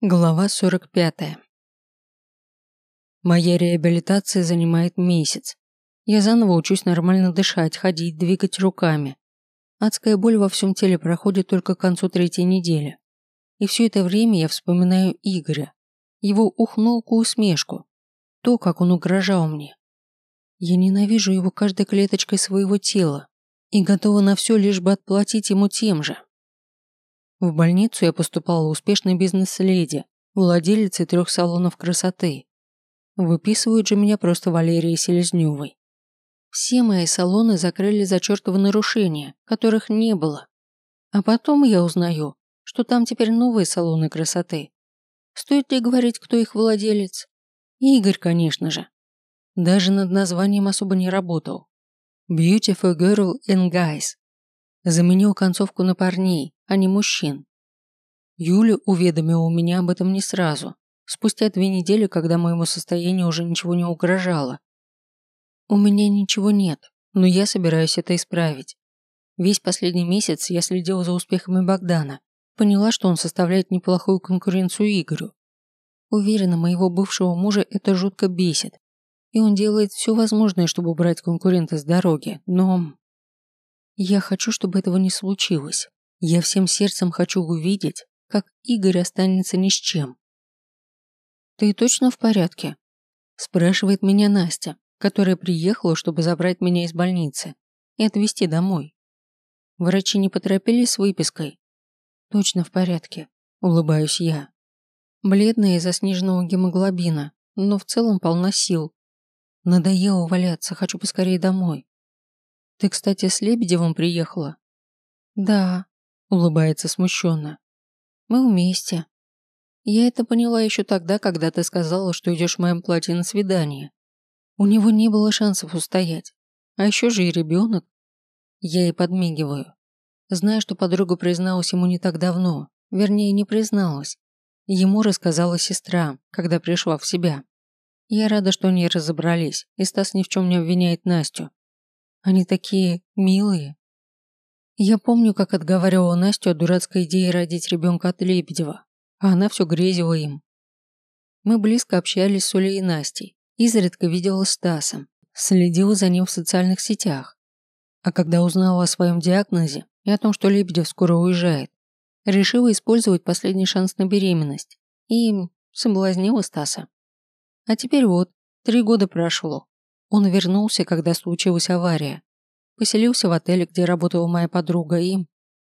Глава 45. Моя реабилитация занимает месяц. Я заново учусь нормально дышать, ходить, двигать руками. Адская боль во всем теле проходит только к концу третьей недели. И все это время я вспоминаю Игоря, его ухмылку и усмешку, то, как он угрожал мне. Я ненавижу его каждой клеточкой своего тела и готова на все, лишь бы отплатить ему тем же. В больницу я поступала успешной бизнес-леди, владелицей трех салонов красоты. Выписывают же меня просто Валерии Селезневой. Все мои салоны закрыли за чертовы нарушения, которых не было. А потом я узнаю, что там теперь новые салоны красоты. Стоит ли говорить, кто их владелец? Игорь, конечно же. Даже над названием особо не работал. Beautiful Girl and Guys. Заменил концовку на парней, а не мужчин. Юля уведомила меня об этом не сразу, спустя две недели, когда моему состоянию уже ничего не угрожало. У меня ничего нет, но я собираюсь это исправить. Весь последний месяц я следила за успехами Богдана, поняла, что он составляет неплохую конкуренцию Игорю. Уверена, моего бывшего мужа это жутко бесит, и он делает все возможное, чтобы убрать конкурента с дороги, но... Я хочу, чтобы этого не случилось. Я всем сердцем хочу увидеть, как Игорь останется ни с чем. «Ты точно в порядке?» спрашивает меня Настя, которая приехала, чтобы забрать меня из больницы и отвезти домой. Врачи не поторопились с выпиской. Точно в порядке, улыбаюсь я. Бледная из-за сниженного гемоглобина, но в целом полна сил. Надоело валяться, хочу поскорее домой. Ты, кстати, с Лебедевым приехала? Да, улыбается смущенно. Мы вместе. Я это поняла еще тогда, когда ты сказала, что идешь в моем платье на свидание. У него не было шансов устоять. А еще же и ребенок. Я ей подмигиваю. Зная, что подруга призналась ему не так давно, вернее, не призналась. Ему рассказала сестра, когда пришла в себя. Я рада, что они разобрались, и Стас ни в чем не обвиняет Настю. Они такие милые. Я помню, как отговаривала Настю от дурацкой идеи родить ребенка от Лебедева, а она все грезила им. Мы близко общались с Олей и Настей, изредка видела Стасом, следила за ним в социальных сетях. А когда узнала о своем диагнозе и о том, что Лебедев скоро уезжает, решила использовать последний шанс на беременность и соблазнила Стаса. А теперь вот, три года прошло. Он вернулся, когда случилась авария, Поселился в отеле, где работала моя подруга, и...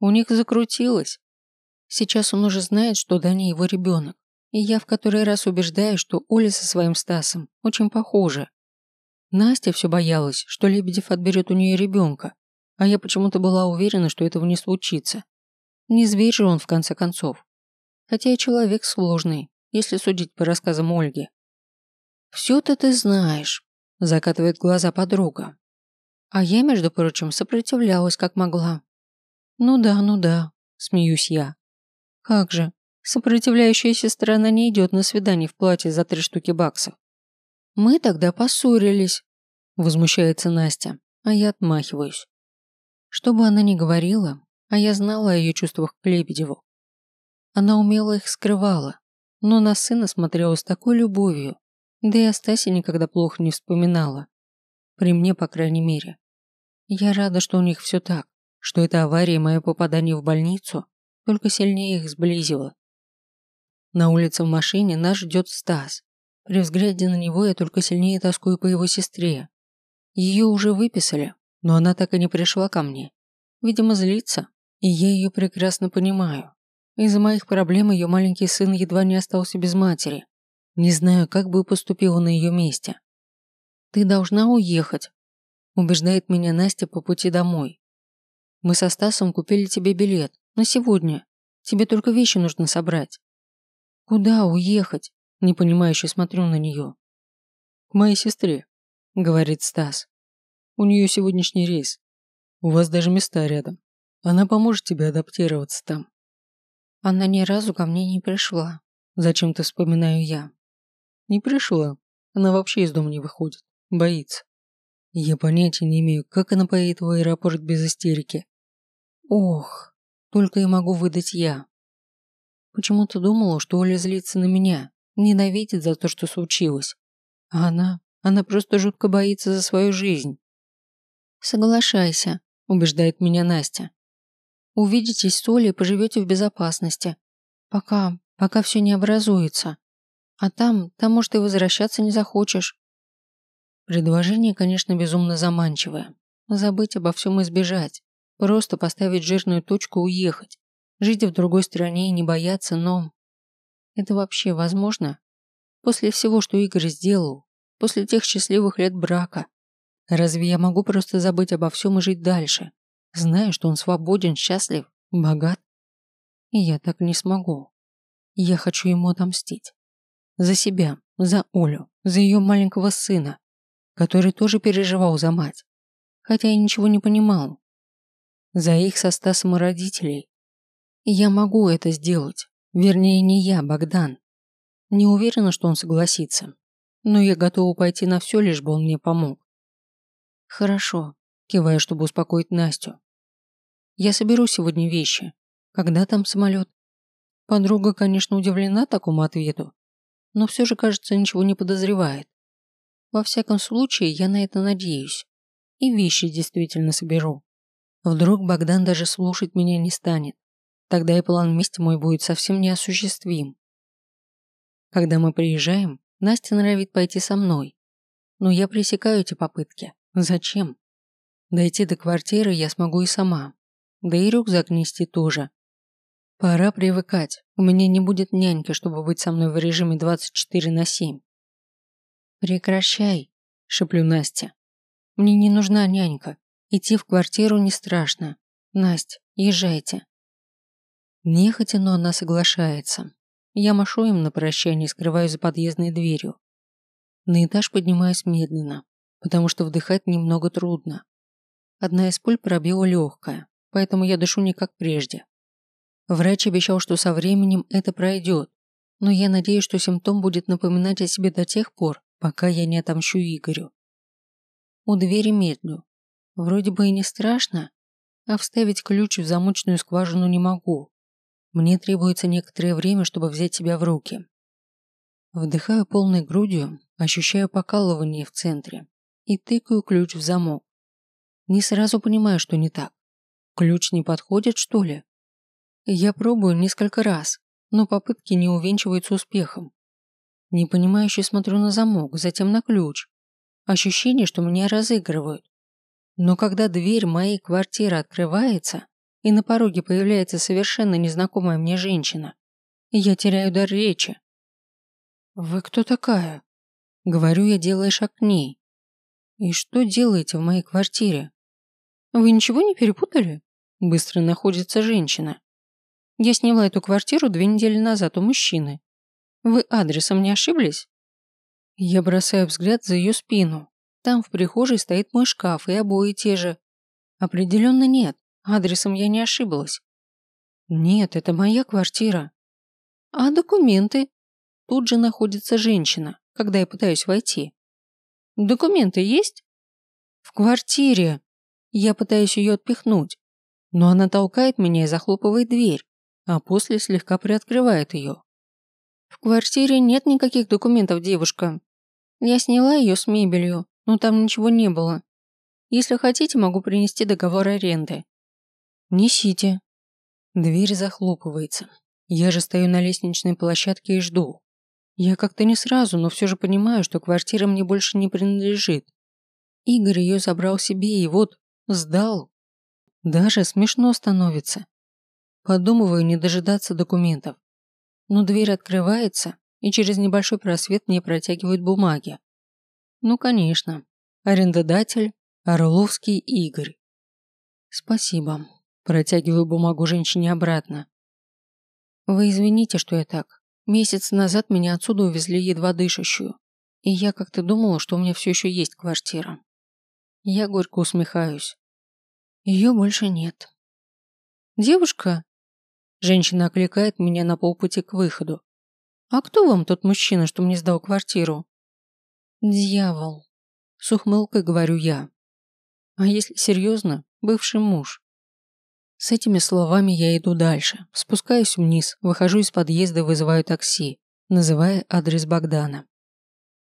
У них закрутилось. Сейчас он уже знает, что Даня его ребенок. И я в который раз убеждаю, что Оля со своим Стасом очень похожа. Настя все боялась, что Лебедев отберет у нее ребенка, а я почему-то была уверена, что этого не случится. Не зверь же он, в конце концов. Хотя и человек сложный, если судить по рассказам Ольги. «Все-то ты знаешь», – закатывает глаза подруга. А я, между прочим, сопротивлялась как могла. Ну да, ну да, смеюсь я. Как же, сопротивляющаяся сторона не идет на свидание в платье за три штуки баксов. Мы тогда поссорились, возмущается Настя, а я отмахиваюсь. Что бы она ни говорила, а я знала о ее чувствах к Лебедеву. Она умело их скрывала, но на сына смотрела с такой любовью, да и о Стасе никогда плохо не вспоминала. При мне, по крайней мере. Я рада, что у них все так, что эта авария и мое попадание в больницу только сильнее их сблизило. На улице в машине нас ждет Стас. При взгляде на него я только сильнее тоскую по его сестре. Ее уже выписали, но она так и не пришла ко мне. Видимо, злится, и я ее прекрасно понимаю. Из-за моих проблем ее маленький сын едва не остался без матери. Не знаю, как бы поступила на ее месте. «Ты должна уехать», – убеждает меня Настя по пути домой. «Мы со Стасом купили тебе билет. На сегодня. Тебе только вещи нужно собрать». «Куда уехать?» – непонимающе смотрю на нее. «К моей сестре», – говорит Стас. «У нее сегодняшний рейс. У вас даже места рядом. Она поможет тебе адаптироваться там». Она ни разу ко мне не пришла. Зачем-то вспоминаю я. Не пришла. Она вообще из дома не выходит. Боится. Я понятия не имею, как она поедет в аэропорт без истерики. Ох, только и могу выдать я. почему-то думала, что Оля злится на меня, ненавидит за то, что случилось. А она, она просто жутко боится за свою жизнь. «Соглашайся», – убеждает меня Настя. «Увидитесь с Олей поживете в безопасности. Пока, пока все не образуется. А там, там, может, и возвращаться не захочешь». Предложение, конечно, безумно заманчивое. Забыть обо всем и сбежать. Просто поставить жирную точку уехать. Жить в другой стране и не бояться, но... Это вообще возможно? После всего, что Игорь сделал, после тех счастливых лет брака, разве я могу просто забыть обо всем и жить дальше, зная, что он свободен, счастлив, богат? И я так не смогу. Я хочу ему отомстить. За себя, за Олю, за ее маленького сына, который тоже переживал за мать, хотя и ничего не понимал. За их со Стасом и родителей. Я могу это сделать. Вернее, не я, Богдан. Не уверена, что он согласится. Но я готова пойти на все, лишь бы он мне помог. Хорошо, кивая, чтобы успокоить Настю. Я соберу сегодня вещи. Когда там самолет? Подруга, конечно, удивлена такому ответу, но все же, кажется, ничего не подозревает. Во всяком случае, я на это надеюсь. И вещи действительно соберу. Вдруг Богдан даже слушать меня не станет. Тогда и план мести мой будет совсем неосуществим. Когда мы приезжаем, Настя норовит пойти со мной. Но я пресекаю эти попытки. Зачем? Дойти до квартиры я смогу и сама. Да и рюкзак нести тоже. Пора привыкать. У меня не будет няньки, чтобы быть со мной в режиме 24 на 7. «Прекращай», – шеплю Настя. «Мне не нужна нянька. Идти в квартиру не страшно. Настя, езжайте». Нехотя, но она соглашается. Я машу им на прощание и скрываюсь за подъездной дверью. На этаж поднимаюсь медленно, потому что вдыхать немного трудно. Одна из пуль пробила легкая, поэтому я дышу не как прежде. Врач обещал, что со временем это пройдет, но я надеюсь, что симптом будет напоминать о себе до тех пор, пока я не отомщу Игорю. У двери медлю. Вроде бы и не страшно, а вставить ключ в замочную скважину не могу. Мне требуется некоторое время, чтобы взять себя в руки. Вдыхаю полной грудью, ощущаю покалывание в центре и тыкаю ключ в замок. Не сразу понимаю, что не так. Ключ не подходит, что ли? Я пробую несколько раз, но попытки не увенчиваются успехом. Непонимающе смотрю на замок, затем на ключ. Ощущение, что меня разыгрывают. Но когда дверь моей квартиры открывается, и на пороге появляется совершенно незнакомая мне женщина, я теряю дар речи. «Вы кто такая?» Говорю я, делая шаг к ней. «И что делаете в моей квартире?» «Вы ничего не перепутали?» Быстро находится женщина. «Я сняла эту квартиру две недели назад у мужчины. Вы адресом не ошиблись? Я бросаю взгляд за ее спину. Там в прихожей стоит мой шкаф и обои те же. Определенно нет. Адресом я не ошиблась. Нет, это моя квартира. А документы? Тут же находится женщина, когда я пытаюсь войти. Документы есть? В квартире. Я пытаюсь ее отпихнуть, но она толкает меня и захлопывает дверь, а после слегка приоткрывает ее. В квартире нет никаких документов, девушка. Я сняла ее с мебелью, но там ничего не было. Если хотите, могу принести договор аренды. Несите. Дверь захлопывается. Я же стою на лестничной площадке и жду. Я как-то не сразу, но все же понимаю, что квартира мне больше не принадлежит. Игорь ее забрал себе и вот сдал. Даже смешно становится. Подумываю не дожидаться документов но дверь открывается, и через небольшой просвет мне протягивают бумаги. Ну, конечно. Арендодатель Орловский Игорь. Спасибо. Протягиваю бумагу женщине обратно. Вы извините, что я так. Месяц назад меня отсюда увезли едва дышащую. И я как-то думала, что у меня все еще есть квартира. Я горько усмехаюсь. Ее больше нет. Девушка, Женщина окликает меня на полпути к выходу. «А кто вам тот мужчина, что мне сдал квартиру?» «Дьявол», – с ухмылкой говорю я. «А если серьезно, бывший муж». С этими словами я иду дальше, спускаюсь вниз, выхожу из подъезда и вызываю такси, называя адрес Богдана.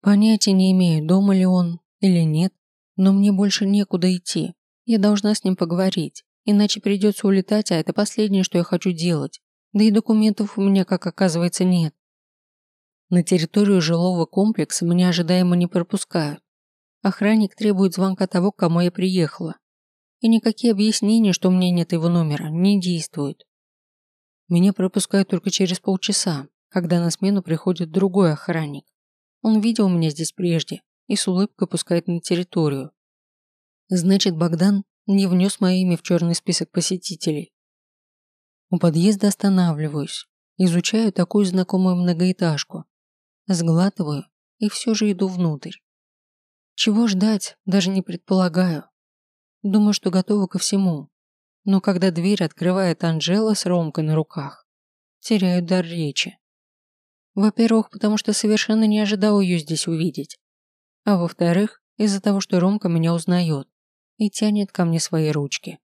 Понятия не имею, дома ли он или нет, но мне больше некуда идти. Я должна с ним поговорить, иначе придется улетать, а это последнее, что я хочу делать. Да и документов у меня, как оказывается, нет. На территорию жилого комплекса меня ожидаемо не пропускают. Охранник требует звонка того, к кому я приехала. И никакие объяснения, что у меня нет его номера, не действуют. Меня пропускают только через полчаса, когда на смену приходит другой охранник. Он видел меня здесь прежде и с улыбкой пускает на территорию. Значит, Богдан не внес мое имя в черный список посетителей. У подъезда останавливаюсь, изучаю такую знакомую многоэтажку, Сглатываю и все же иду внутрь. Чего ждать, даже не предполагаю. Думаю, что готова ко всему. Но когда дверь открывает Анжела с Ромкой на руках, теряю дар речи. Во-первых, потому что совершенно не ожидал ее здесь увидеть. А во-вторых, из-за того, что Ромка меня узнает и тянет ко мне свои ручки.